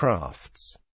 crafts.